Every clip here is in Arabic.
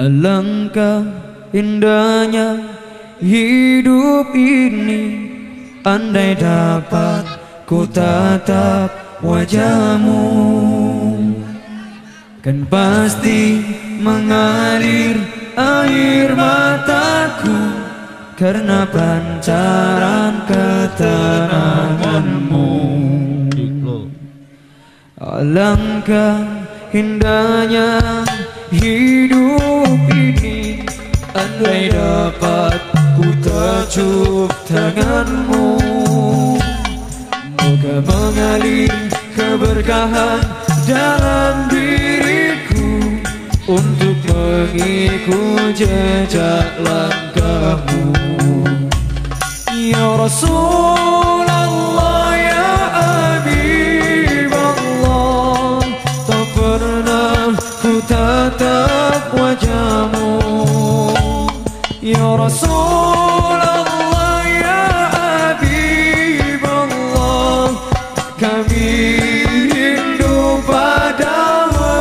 Alangkah indahnya hidup ini Andai dapat ku tatap wajahmu Kan pasti mengalir air mataku Karena pancaran ketenanganmu. Alangkah indahnya hidup Andai dapat ku tajuk tanganmu Moga mengalir keberkahan dalam diriku Untuk mengikut jejak langkahmu Ya Rasul يا رسول الله يا حبيب الله kami rindu padamu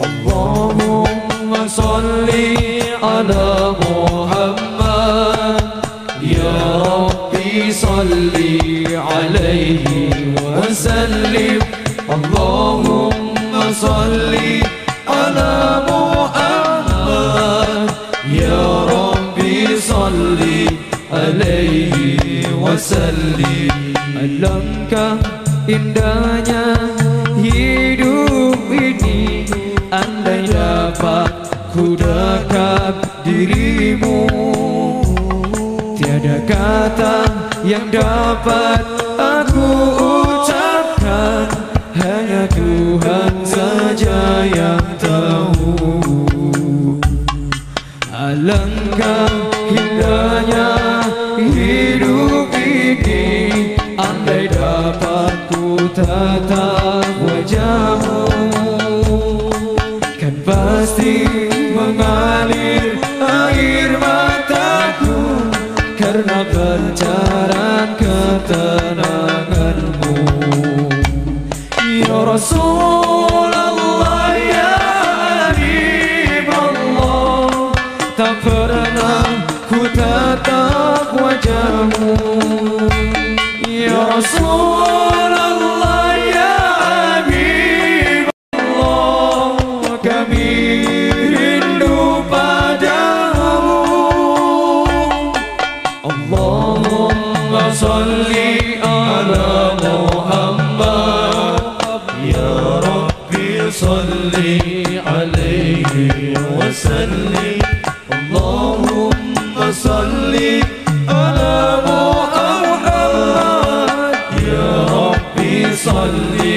Allahumma salli ala Muhammad Ya Rabbi salli alaihi wa sallim Allahumma salli berseli Alangkah indahnya hidup ini Andai dapat ku dekat dirimu Tiada kata yang dapat aku ucapkan Hanya Tuhan saja yang tetap wajahmu Kan pasti mengalir air mataku Karena pancaran ketenanganmu Ya Rasulullah ya Allah Tak pernah ku tatap wajahmu Ya Rasulullah صلي على محمد يا ربي صلي عليه وسلم اللهم صلي على محمد يا ربي صلي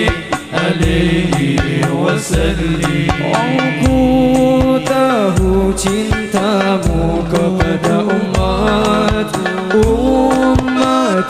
عليه وسلم عقوده cintamu kepada umat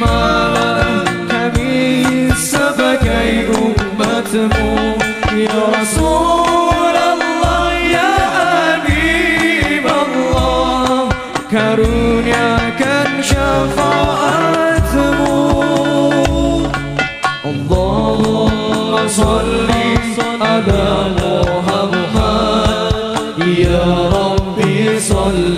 말하는 감히 사바가이 우마트모 여소 كرونيكن شفاعتمو الله صل على محمد يا ربي صل